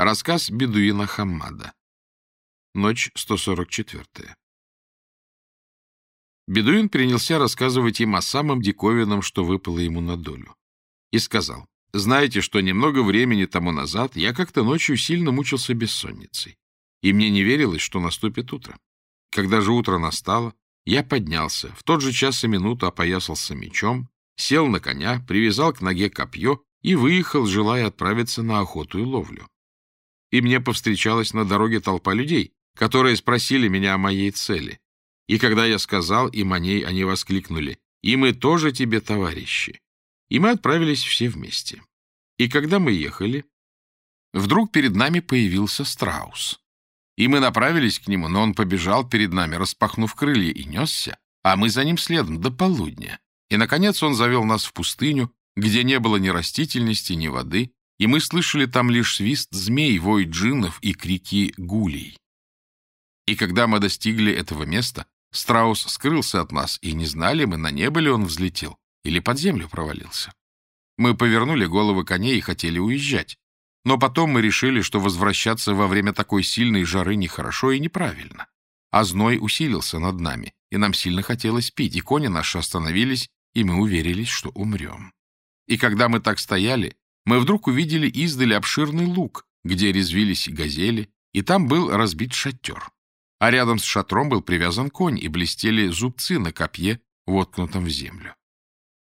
Рассказ бедуина Хаммада. Ночь 144. Бедуин принялся рассказывать им о самом диковинном, что выпало ему на долю. И сказал, знаете, что немного времени тому назад я как-то ночью сильно мучился бессонницей, и мне не верилось, что наступит утро. Когда же утро настало, я поднялся, в тот же час и минуту опоясался мечом, сел на коня, привязал к ноге копье и выехал, желая отправиться на охоту и ловлю. И мне повстречалась на дороге толпа людей, которые спросили меня о моей цели. И когда я сказал им о ней, они воскликнули, «И мы тоже тебе товарищи». И мы отправились все вместе. И когда мы ехали, вдруг перед нами появился страус. И мы направились к нему, но он побежал перед нами, распахнув крылья, и несся, а мы за ним следом до полудня. И, наконец, он завел нас в пустыню, где не было ни растительности, ни воды, и мы слышали там лишь свист змей, вой джиннов и крики гулей. И когда мы достигли этого места, страус скрылся от нас, и не знали мы, на небо ли он взлетел или под землю провалился. Мы повернули головы коней и хотели уезжать. Но потом мы решили, что возвращаться во время такой сильной жары нехорошо и неправильно. А зной усилился над нами, и нам сильно хотелось пить, и кони наши остановились, и мы уверились, что умрем. И когда мы так стояли, мы вдруг увидели издали обширный луг, где резвились газели, и там был разбит шатер. А рядом с шатром был привязан конь, и блестели зубцы на копье, воткнутом в землю.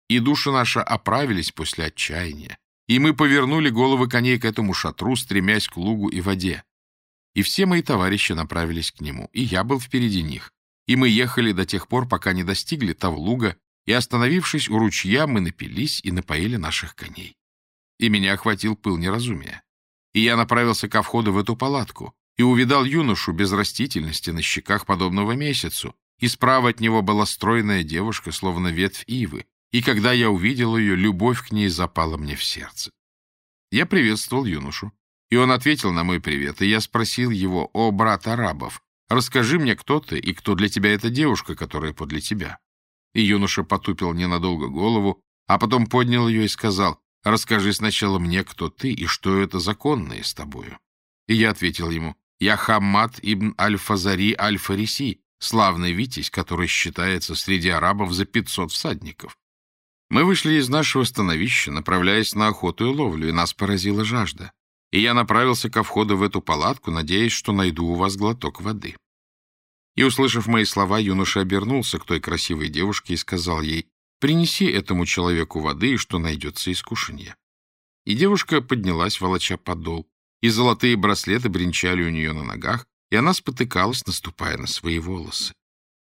И души наши оправились после отчаяния, и мы повернули головы коней к этому шатру, стремясь к лугу и воде. И все мои товарищи направились к нему, и я был впереди них. И мы ехали до тех пор, пока не достигли того луга, и, остановившись у ручья, мы напились и напоили наших коней. И меня охватил пыл неразумия. И я направился ко входу в эту палатку, и увидал юношу без растительности на щеках, подобного месяцу, и справа от него была стройная девушка, словно ветвь ивы, и когда я увидел ее, любовь к ней запала мне в сердце. Я приветствовал юношу, и он ответил на мой привет, и я спросил его, «О, брат арабов, расскажи мне, кто ты, и кто для тебя эта девушка, которая подле тебя?» И юноша потупил ненадолго голову, а потом поднял ее и сказал, «Расскажи сначала мне, кто ты, и что это законное с тобою». И я ответил ему, «Я Хаммад ибн Аль-Фазари Аль-Фариси, славный витязь, который считается среди арабов за пятьсот всадников. Мы вышли из нашего становища, направляясь на охоту и ловлю, и нас поразила жажда. И я направился ко входу в эту палатку, надеясь, что найду у вас глоток воды. И, услышав мои слова, юноша обернулся к той красивой девушке и сказал ей, «Принеси этому человеку воды, и что найдется искушение». И девушка поднялась, волоча подол, и золотые браслеты бренчали у нее на ногах, и она спотыкалась, наступая на свои волосы.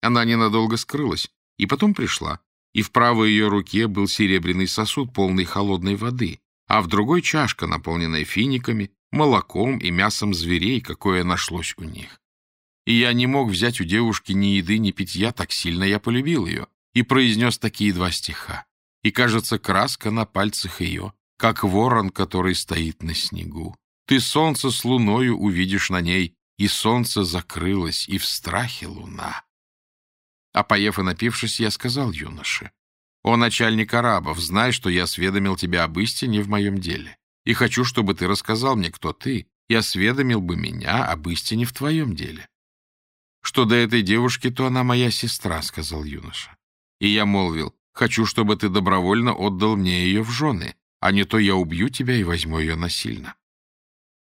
Она ненадолго скрылась, и потом пришла, и в правой ее руке был серебряный сосуд, полный холодной воды, а в другой чашка, наполненная финиками, молоком и мясом зверей, какое нашлось у них. И я не мог взять у девушки ни еды, ни питья, так сильно я полюбил ее, и произнес такие два стиха. И, кажется, краска на пальцах ее, как ворон, который стоит на снегу. Ты солнце с луною увидишь на ней, и солнце закрылось, и в страхе луна. А поев и напившись, я сказал юноше, «О, начальник арабов, знай, что я осведомил тебя об истине в моем деле, и хочу, чтобы ты рассказал мне, кто ты, и осведомил бы меня об истине в твоем деле». «Что до этой девушки, то она моя сестра», — сказал юноша. И я молвил, «Хочу, чтобы ты добровольно отдал мне ее в жены, а не то я убью тебя и возьму ее насильно».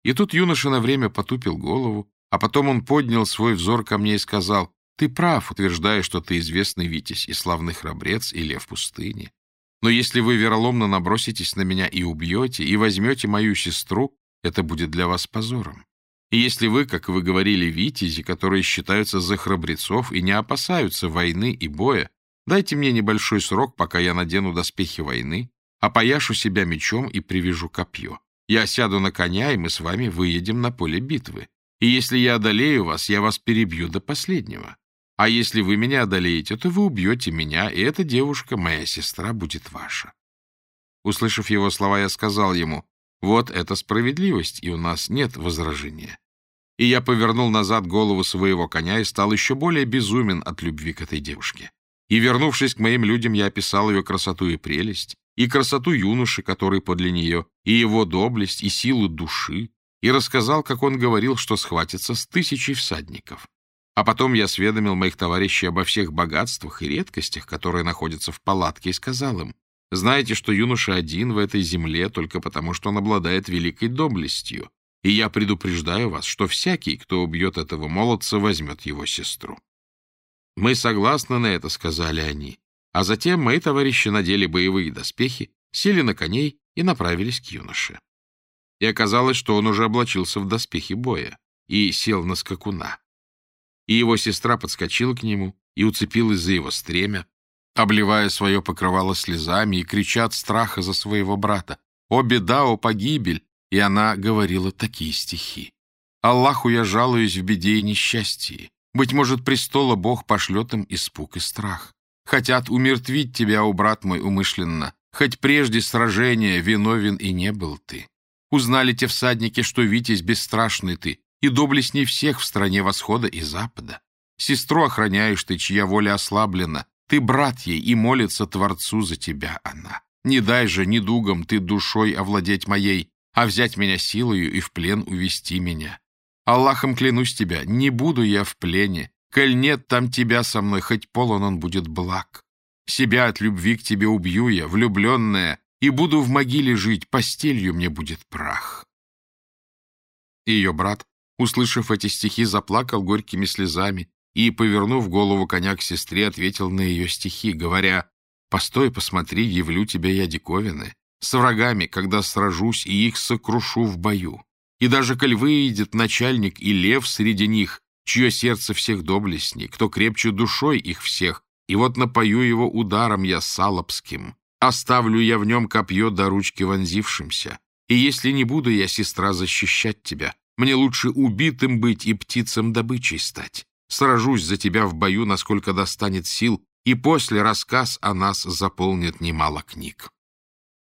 И тут юноша на время потупил голову, а потом он поднял свой взор ко мне и сказал, ты прав, утверждая, что ты известный Витязь и славный храбрец и лев пустыни. Но если вы вероломно наброситесь на меня и убьете, и возьмете мою сестру, это будет для вас позором. И если вы, как вы говорили, витязи, которые считаются за храбрецов и не опасаются войны и боя, дайте мне небольшой срок, пока я надену доспехи войны, опояшу себя мечом и привяжу копье. Я сяду на коня, и мы с вами выедем на поле битвы. И если я одолею вас, я вас перебью до последнего. А если вы меня одолеете, то вы убьете меня, и эта девушка, моя сестра, будет ваша. Услышав его слова, я сказал ему, вот это справедливость, и у нас нет возражения. И я повернул назад голову своего коня и стал еще более безумен от любви к этой девушке. И, вернувшись к моим людям, я описал ее красоту и прелесть, и красоту юноши, который подле нее, и его доблесть, и силу души, и рассказал, как он говорил, что схватится с тысячей всадников. А потом я осведомил моих товарищей обо всех богатствах и редкостях, которые находятся в палатке, и сказал им, «Знаете, что юноша один в этой земле только потому, что он обладает великой доблестью, и я предупреждаю вас, что всякий, кто убьет этого молодца, возьмет его сестру». «Мы согласны на это», — сказали они. А затем мои товарищи надели боевые доспехи, сели на коней и направились к юноше. И оказалось, что он уже облачился в доспехи боя и сел на скакуна и его сестра подскочила к нему и уцепилась за его стремя, обливая свое покрывало слезами и крича от страха за своего брата. «О, беда, о, погибель!» И она говорила такие стихи. «Аллаху я жалуюсь в беде и несчастье. Быть может, престола Бог пошлет им испуг и страх. Хотят умертвить тебя, о брат мой, умышленно, хоть прежде сражения виновен и не был ты. Узнали те всадники, что Витязь бесстрашный ты, и доблестней всех в стране восхода и запада. Сестру охраняешь ты, чья воля ослаблена, ты брат ей, и молится Творцу за тебя она. Не дай же ни дугом ты душой овладеть моей, а взять меня силою и в плен увести меня. Аллахом клянусь тебя, не буду я в плене, коль нет там тебя со мной, хоть полон он будет благ. Себя от любви к тебе убью я, влюбленная, и буду в могиле жить, постелью мне будет прах. Ее брат услышав эти стихи, заплакал горькими слезами и, повернув голову коня к сестре, ответил на ее стихи, говоря, «Постой, посмотри, явлю тебя я диковины, с врагами, когда сражусь и их сокрушу в бою. И даже коль выйдет начальник и лев среди них, чье сердце всех доблестней, кто крепче душой их всех, и вот напою его ударом я салопским, оставлю я в нем копье до ручки вонзившимся, и если не буду я, сестра, защищать тебя, мне лучше убитым быть и птицам добычей стать. Сражусь за тебя в бою, насколько достанет сил, и после рассказ о нас заполнит немало книг.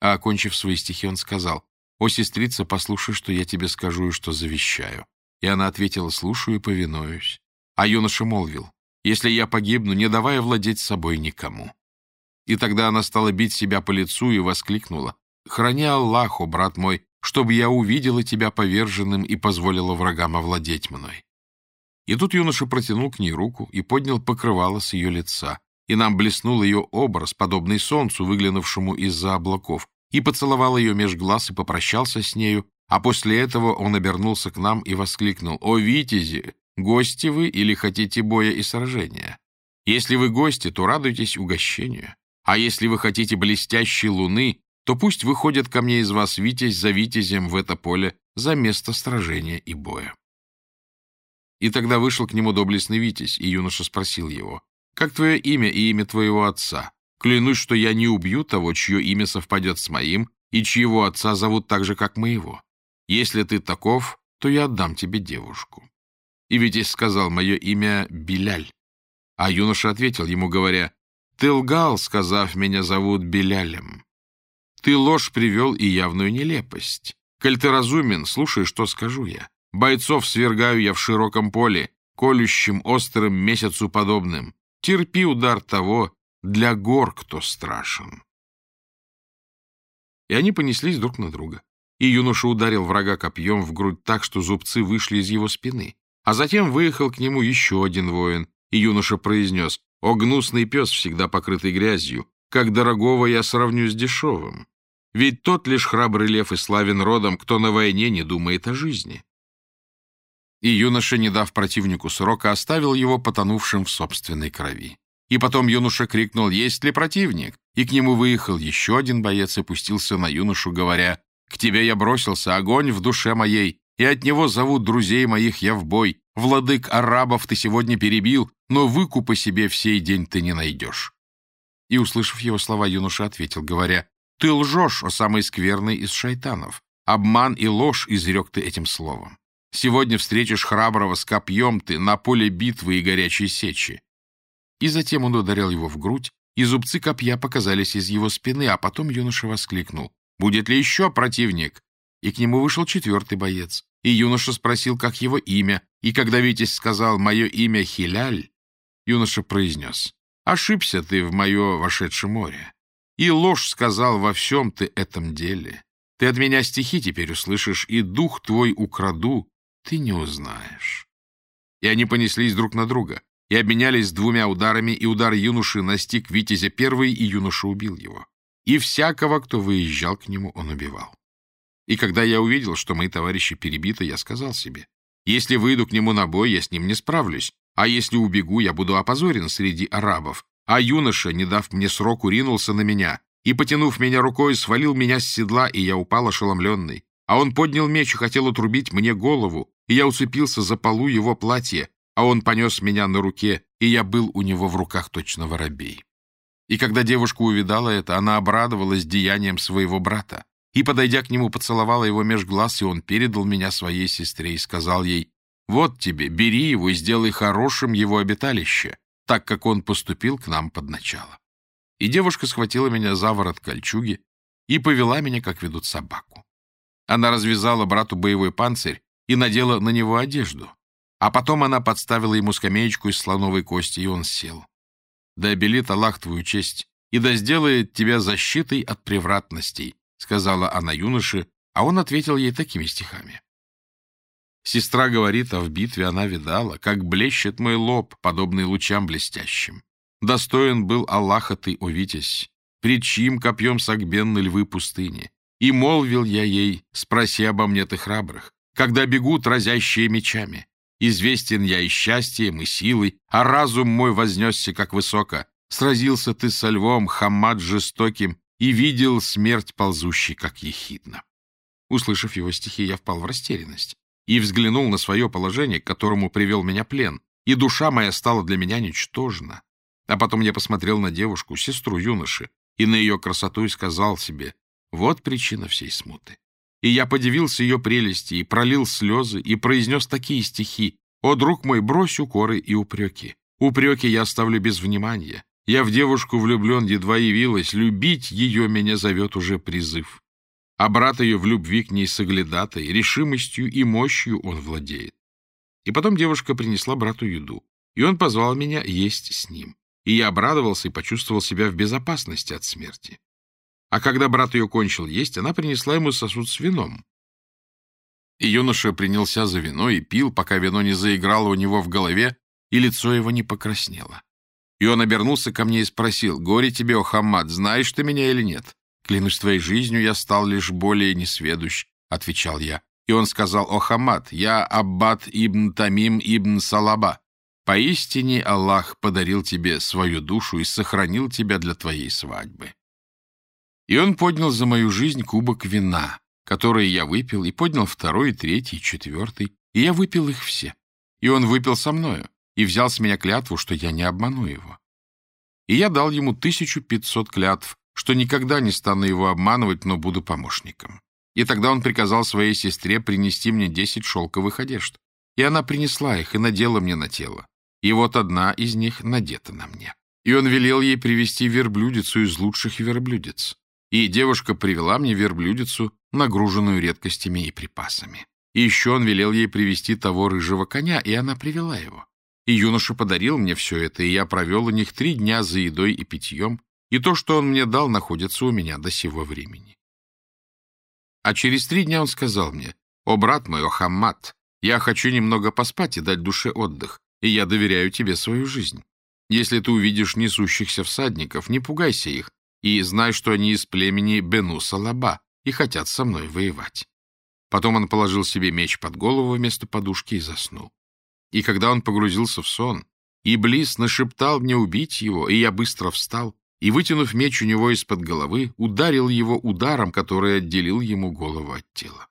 А окончив свои стихи, он сказал, «О, сестрица, послушай, что я тебе скажу и что завещаю». И она ответила, «Слушаю и повинуюсь». А юноша молвил, «Если я погибну, не давай владеть собой никому». И тогда она стала бить себя по лицу и воскликнула, «Храни Аллаху, брат мой, чтобы я увидела тебя поверженным и позволила врагам овладеть мной. И тут юноша протянул к ней руку и поднял покрывало с ее лица, и нам блеснул ее образ, подобный солнцу, выглянувшему из-за облаков, и поцеловал ее меж глаз и попрощался с нею, а после этого он обернулся к нам и воскликнул «О, витязи! Гости вы или хотите боя и сражения? Если вы гости, то радуйтесь угощению, а если вы хотите блестящей луны, то пусть выходит ко мне из вас витязь за витязем в это поле за место сражения и боя. И тогда вышел к нему доблестный витязь, и юноша спросил его, «Как твое имя и имя твоего отца? Клянусь, что я не убью того, чье имя совпадет с моим, и чьего отца зовут так же, как моего. Если ты таков, то я отдам тебе девушку». И Витязь сказал, «Мое имя Беляль». А юноша ответил ему, говоря, «Ты лгал, сказав, меня зовут Белялем». Ты ложь привел и явную нелепость. Коль ты разумен, слушай, что скажу я. Бойцов свергаю я в широком поле, колющим, острым, месяцу подобным. Терпи удар того, для гор кто страшен. И они понеслись друг на друга. И юноша ударил врага копьем в грудь так, что зубцы вышли из его спины. А затем выехал к нему еще один воин, и юноша произнес, «О, гнусный пес, всегда покрытый грязью, как дорогого я сравню с дешевым. Ведь тот лишь храбрый лев и славен родом, кто на войне не думает о жизни. И юноша, не дав противнику срока, оставил его потонувшим в собственной крови. И потом юноша крикнул «Есть ли противник?» И к нему выехал еще один боец и пустился на юношу, говоря «К тебе я бросился, огонь в душе моей, и от него зовут друзей моих я в бой. Владык арабов ты сегодня перебил, но выкупа себе в сей день ты не найдешь». И, услышав его слова, юноша ответил, говоря, «Ты лжешь, о самый скверный из шайтанов. Обман и ложь изрек ты этим словом. Сегодня встретишь храброго с копьем ты на поле битвы и горячей сечи». И затем он ударил его в грудь, и зубцы копья показались из его спины, а потом юноша воскликнул, «Будет ли еще противник?» И к нему вышел четвертый боец. И юноша спросил, как его имя, и когда Витязь сказал «Мое имя Хиляль», юноша произнес, Ошибся ты в мое вошедшее море, и ложь сказал во всем ты этом деле. Ты от меня стихи теперь услышишь, и дух твой украду, ты не узнаешь. И они понеслись друг на друга, и обменялись двумя ударами, и удар юноши настиг Витязя первый, и юноша убил его. И всякого, кто выезжал к нему, он убивал. И когда я увидел, что мои товарищи перебиты, я сказал себе, если выйду к нему на бой, я с ним не справлюсь, а если убегу, я буду опозорен среди арабов. А юноша, не дав мне сроку, ринулся на меня и, потянув меня рукой, свалил меня с седла, и я упал ошеломленный. А он поднял меч и хотел отрубить мне голову, и я уцепился за полу его платья, а он понес меня на руке, и я был у него в руках точно воробей. И когда девушка увидала это, она обрадовалась деянием своего брата, и, подойдя к нему, поцеловала его меж глаз, и он передал меня своей сестре и сказал ей, «Вот тебе, бери его и сделай хорошим его обиталище, так как он поступил к нам под начало». И девушка схватила меня за ворот кольчуги и повела меня, как ведут собаку. Она развязала брату боевой панцирь и надела на него одежду, а потом она подставила ему скамеечку из слоновой кости, и он сел. «Да обелит Аллах твою честь, и да сделает тебя защитой от превратностей», сказала она юноше, а он ответил ей такими стихами. Сестра говорит, а в битве она видала, как блещет мой лоб, подобный лучам блестящим. Достоин был Аллаха ты, о Витязь, пред чьим копьем согбенны львы пустыни. И молвил я ей, спроси обо мне ты храбрых, когда бегут разящие мечами. Известен я и счастьем, и силой, а разум мой вознесся, как высоко. Сразился ты со львом, хамад жестоким, и видел смерть ползущей, как ехидно. Услышав его стихи, я впал в растерянность и взглянул на свое положение, к которому привел меня плен, и душа моя стала для меня ничтожна. А потом я посмотрел на девушку, сестру юноши, и на ее красоту и сказал себе, вот причина всей смуты. И я подивился ее прелести, и пролил слезы, и произнес такие стихи. «О, друг мой, брось укоры и упреки. Упреки я оставлю без внимания. Я в девушку влюблен, едва явилась. Любить ее меня зовет уже призыв. А брат ее в любви к ней соглядатой, решимостью и мощью он владеет. И потом девушка принесла брату еду, и он позвал меня есть с ним. И я обрадовался и почувствовал себя в безопасности от смерти. А когда брат ее кончил есть, она принесла ему сосуд с вином. И юноша принялся за вино и пил, пока вино не заиграло у него в голове, и лицо его не покраснело. И он обернулся ко мне и спросил, «Горе тебе, о Хаммад, знаешь ты меня или нет?» «Клянусь твоей жизнью, я стал лишь более несведущ», — отвечал я. И он сказал, «О Хаммад, я Аббат ибн Тамим ибн Салаба. Поистине Аллах подарил тебе свою душу и сохранил тебя для твоей свадьбы». И он поднял за мою жизнь кубок вина, который я выпил, и поднял второй, третий, четвертый, и я выпил их все. И он выпил со мною, и взял с меня клятву, что я не обману его. И я дал ему тысячу пятьсот клятв, что никогда не стану его обманывать, но буду помощником. И тогда он приказал своей сестре принести мне десять шелковых одежд. И она принесла их и надела мне на тело. И вот одна из них надета на мне. И он велел ей привести верблюдицу из лучших верблюдец. И девушка привела мне верблюдицу, нагруженную редкостями и припасами. И еще он велел ей привести того рыжего коня, и она привела его. И юноша подарил мне все это, и я провел у них три дня за едой и питьем, и то, что он мне дал, находится у меня до сего времени. А через три дня он сказал мне, «О, брат мой, о Хаммат, я хочу немного поспать и дать душе отдых, и я доверяю тебе свою жизнь. Если ты увидишь несущихся всадников, не пугайся их, и знай, что они из племени Бену-Салаба и хотят со мной воевать. Потом он положил себе меч под голову вместо подушки и заснул. И когда он погрузился в сон, Иблис нашептал мне убить его, и я быстро встал, и, вытянув меч у него из-под головы, ударил его ударом, который отделил ему голову от тела.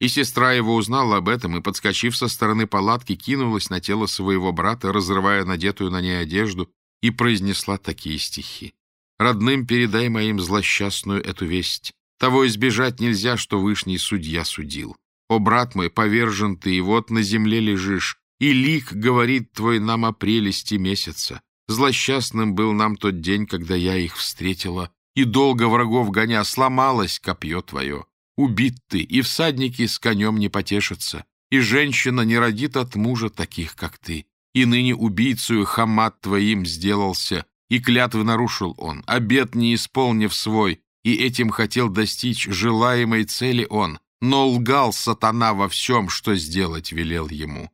И сестра его узнала об этом и, подскочив со стороны палатки, кинулась на тело своего брата, разрывая надетую на ней одежду, и произнесла такие стихи. Родным передай моим злосчастную эту весть. Того избежать нельзя, что вышний судья судил. О, брат мой, повержен ты, и вот на земле лежишь, и лик говорит твой нам о прелести месяца. Злосчастным был нам тот день, когда я их встретила, и долго врагов гоня сломалось копье твое. Убит ты, и всадники с конем не потешатся, и женщина не родит от мужа таких, как ты. И ныне убийцую хамат твоим сделался, и клятвы нарушил он, обет не исполнив свой, и этим хотел достичь желаемой цели он, но лгал сатана во всем, что сделать велел ему.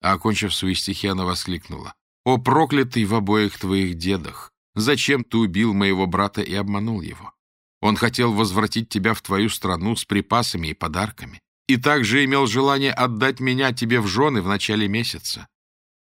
А окончив свои стихи, она воскликнула. «О, проклятый в обоих твоих дедах! Зачем ты убил моего брата и обманул его? Он хотел возвратить тебя в твою страну с припасами и подарками, и также имел желание отдать меня тебе в жены в начале месяца».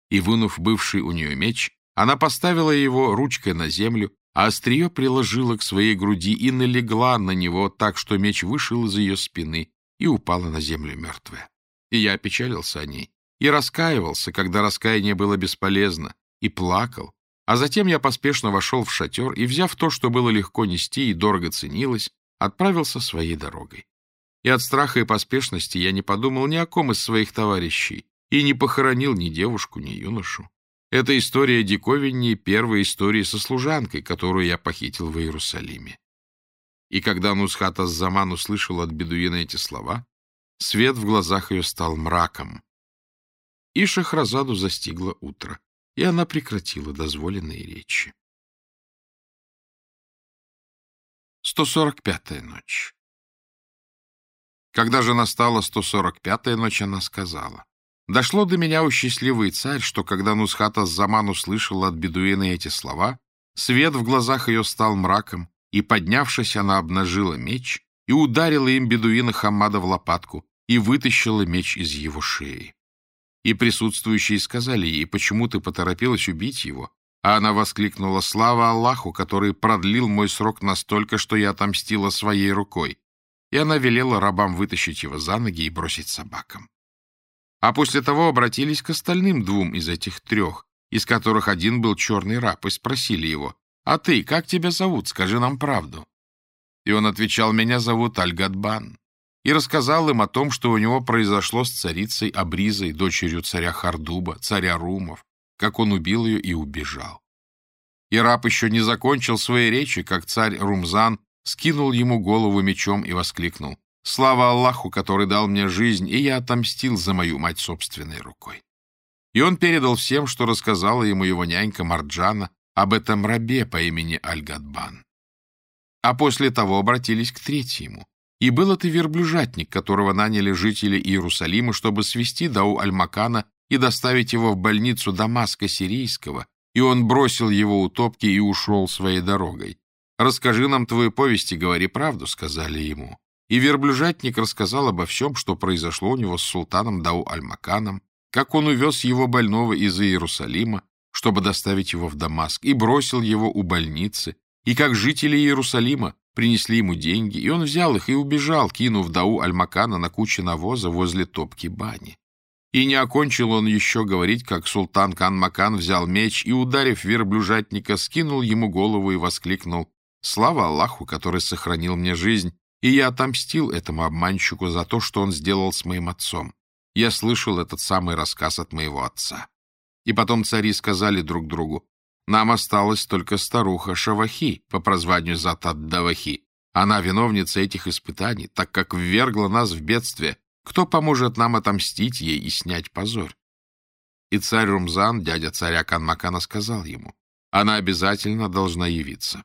И, вынув бывший у нее меч, она поставила его ручкой на землю, а острие приложила к своей груди и налегла на него так, что меч вышел из ее спины и упала на землю мертвая. И я опечалился о ней, и раскаивался, когда раскаяние было бесполезно, и плакал, а затем я поспешно вошел в шатер и, взяв то, что было легко нести и дорого ценилось, отправился своей дорогой. И от страха и поспешности я не подумал ни о ком из своих товарищей и не похоронил ни девушку, ни юношу. Эта история диковиннее первой истории со служанкой, которую я похитил в Иерусалиме. И когда Нусхата Заман услышал от бедуина эти слова, свет в глазах ее стал мраком. И Шахразаду застигло утро, и она прекратила дозволенные речи. 145-я ночь Когда же настала 145-я ночь, она сказала, Дошло до меня, у счастливый царь, что когда Нусхата Заман услышал от бедуина эти слова, свет в глазах ее стал мраком, и, поднявшись, она обнажила меч и ударила им бедуина Хамада в лопатку и вытащила меч из его шеи. И присутствующие сказали ей, почему ты поторопилась убить его? А она воскликнула, слава Аллаху, который продлил мой срок настолько, что я отомстила своей рукой. И она велела рабам вытащить его за ноги и бросить собакам. А после того обратились к остальным двум из этих трех, из которых один был черный раб, и спросили его, «А ты, как тебя зовут? Скажи нам правду». И он отвечал, «Меня зовут Аль-Гадбан». И рассказал им о том, что у него произошло с царицей Абризой, дочерью царя Хардуба, царя Румов, как он убил ее и убежал. И раб еще не закончил своей речи, как царь Румзан скинул ему голову мечом и воскликнул. Слава Аллаху, который дал мне жизнь, и я отомстил за мою мать собственной рукой. И он передал всем, что рассказала ему его нянька Марджана об этом рабе по имени Аль-Гадбан. А после того обратились к третьему. И был это верблюжатник, которого наняли жители Иерусалима, чтобы свести Дау Аль-Макана и доставить его в больницу Дамаска Сирийского, и он бросил его у топки и ушел своей дорогой. «Расскажи нам твою повесть и говори правду», — сказали ему. И верблюжатник рассказал обо всем, что произошло у него с султаном Дау-Аль-Маканом, как он увез его больного из Иерусалима, чтобы доставить его в Дамаск, и бросил его у больницы, и как жители Иерусалима принесли ему деньги, и он взял их и убежал, кинув Дау-Аль-Макана на куче навоза возле топки бани. И не окончил он еще говорить, как султан Кан-Макан взял меч и, ударив верблюжатника, скинул ему голову и воскликнул «Слава Аллаху, который сохранил мне жизнь, и я отомстил этому обманщику за то, что он сделал с моим отцом. Я слышал этот самый рассказ от моего отца. И потом цари сказали друг другу, нам осталась только старуха Шавахи по прозванию Затад-Давахи. Она виновница этих испытаний, так как ввергла нас в бедствие. Кто поможет нам отомстить ей и снять позор? И царь Румзан, дядя царя Канмакана, сказал ему, она обязательно должна явиться.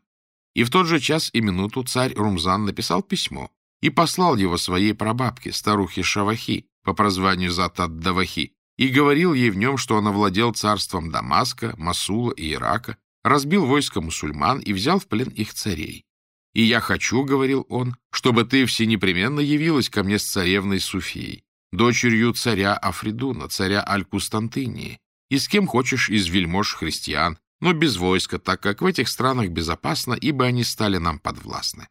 И в тот же час и минуту царь Румзан написал письмо и послал его своей прабабке, старухе Шавахи, по прозванию Затад-Давахи, и говорил ей в нем, что он овладел царством Дамаска, Масула и Ирака, разбил войско мусульман и взял в плен их царей. «И я хочу, — говорил он, — чтобы ты всенепременно явилась ко мне с царевной Суфией, дочерью царя Афридуна, царя Аль-Кустантынии, и с кем хочешь из вельмож христиан, но без войска, так как в этих странах безопасно, ибо они стали нам подвластны.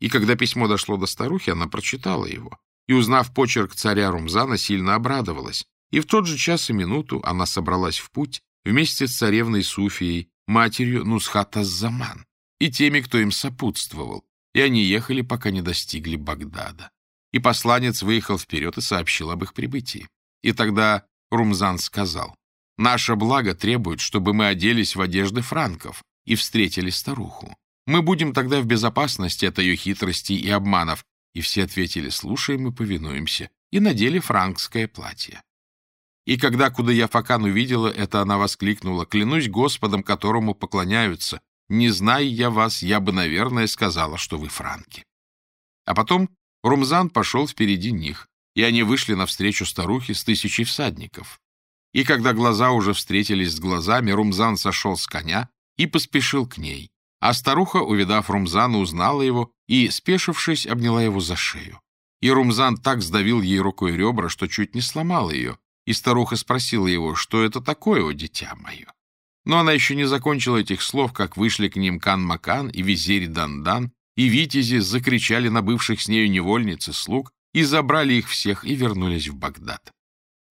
И когда письмо дошло до старухи, она прочитала его, и, узнав почерк царя Румзана, сильно обрадовалась, и в тот же час и минуту она собралась в путь вместе с царевной Суфией, матерью Нусхата Заман, и теми, кто им сопутствовал, и они ехали, пока не достигли Багдада. И посланец выехал вперед и сообщил об их прибытии. И тогда Румзан сказал, Наше благо требует, чтобы мы оделись в одежды франков и встретили старуху. Мы будем тогда в безопасности от ее хитростей и обманов. И все ответили, слушаем и повинуемся, и надели франкское платье. И когда Кудая Факан увидела это, она воскликнула, клянусь Господом, которому поклоняются, Не зная я вас, я бы, наверное, сказала, что вы франки. А потом Румзан пошел впереди них, и они вышли навстречу старухе с тысячей всадников. И когда глаза уже встретились с глазами, Румзан сошел с коня и поспешил к ней. А старуха, увидав Румзана, узнала его и, спешившись, обняла его за шею. И Румзан так сдавил ей рукой ребра, что чуть не сломал ее, и старуха спросила его, что это такое, о дитя мое. Но она еще не закончила этих слов, как вышли к ним Кан-Макан и визирь Дандан, и витязи закричали на бывших с нею невольниц и слуг, и забрали их всех, и вернулись в Багдад.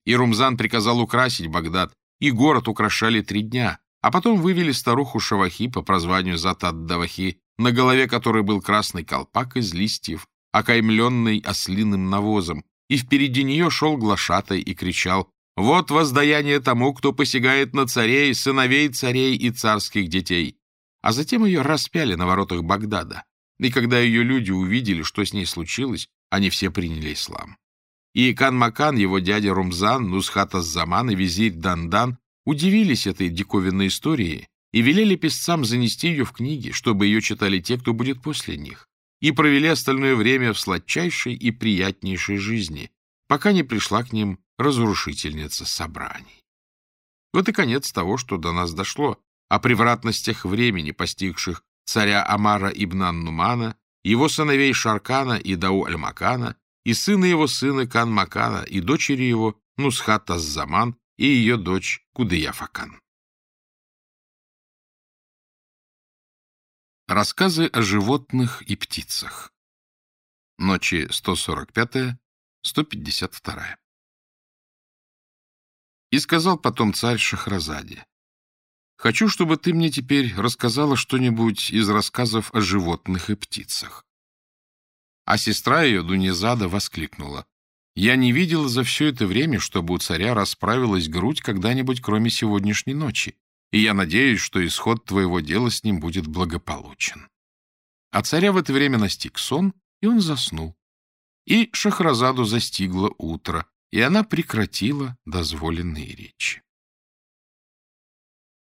И Румзан приказал украсить Багдад, и город украшали три дня, а потом вывели старуху Шавахи по прозванию Затад-Давахи, на голове которой был красный колпак из листьев, окаймленный ослиным навозом, и впереди нее шел глашатай и кричал «Вот воздаяние тому, кто посягает на царей, сыновей царей и царских детей». А затем ее распяли на воротах Багдада. И когда ее люди увидели, что с ней случилось, они все приняли ислам. И Кан-Макан, его дядя Румзан, Нусхат Заман и визирь Дандан удивились этой диковинной истории и велели писцам занести ее в книги, чтобы ее читали те, кто будет после них, и провели остальное время в сладчайшей и приятнейшей жизни, пока не пришла к ним разрушительница собраний. Вот и конец того, что до нас дошло, о превратностях времени, постигших царя Амара ибн Нумана, его сыновей Шаркана и Дау-Аль-Макана, и сына его сына Кан-Макана, и дочери его Нусхат Аз-Заман, и ее дочь Кудыяфакан. Рассказы о животных и птицах. Ночи 145-152. И сказал потом царь Шахразаде, «Хочу, чтобы ты мне теперь рассказала что-нибудь из рассказов о животных и птицах». А сестра ее, Дунизада, воскликнула, я не видела за все это время, чтобы у царя расправилась грудь когда-нибудь, кроме сегодняшней ночи, и я надеюсь, что исход твоего дела с ним будет благополучен. А царя в это время настиг сон, и он заснул. И Шахразаду застигло утро, и она прекратила дозволенные речи.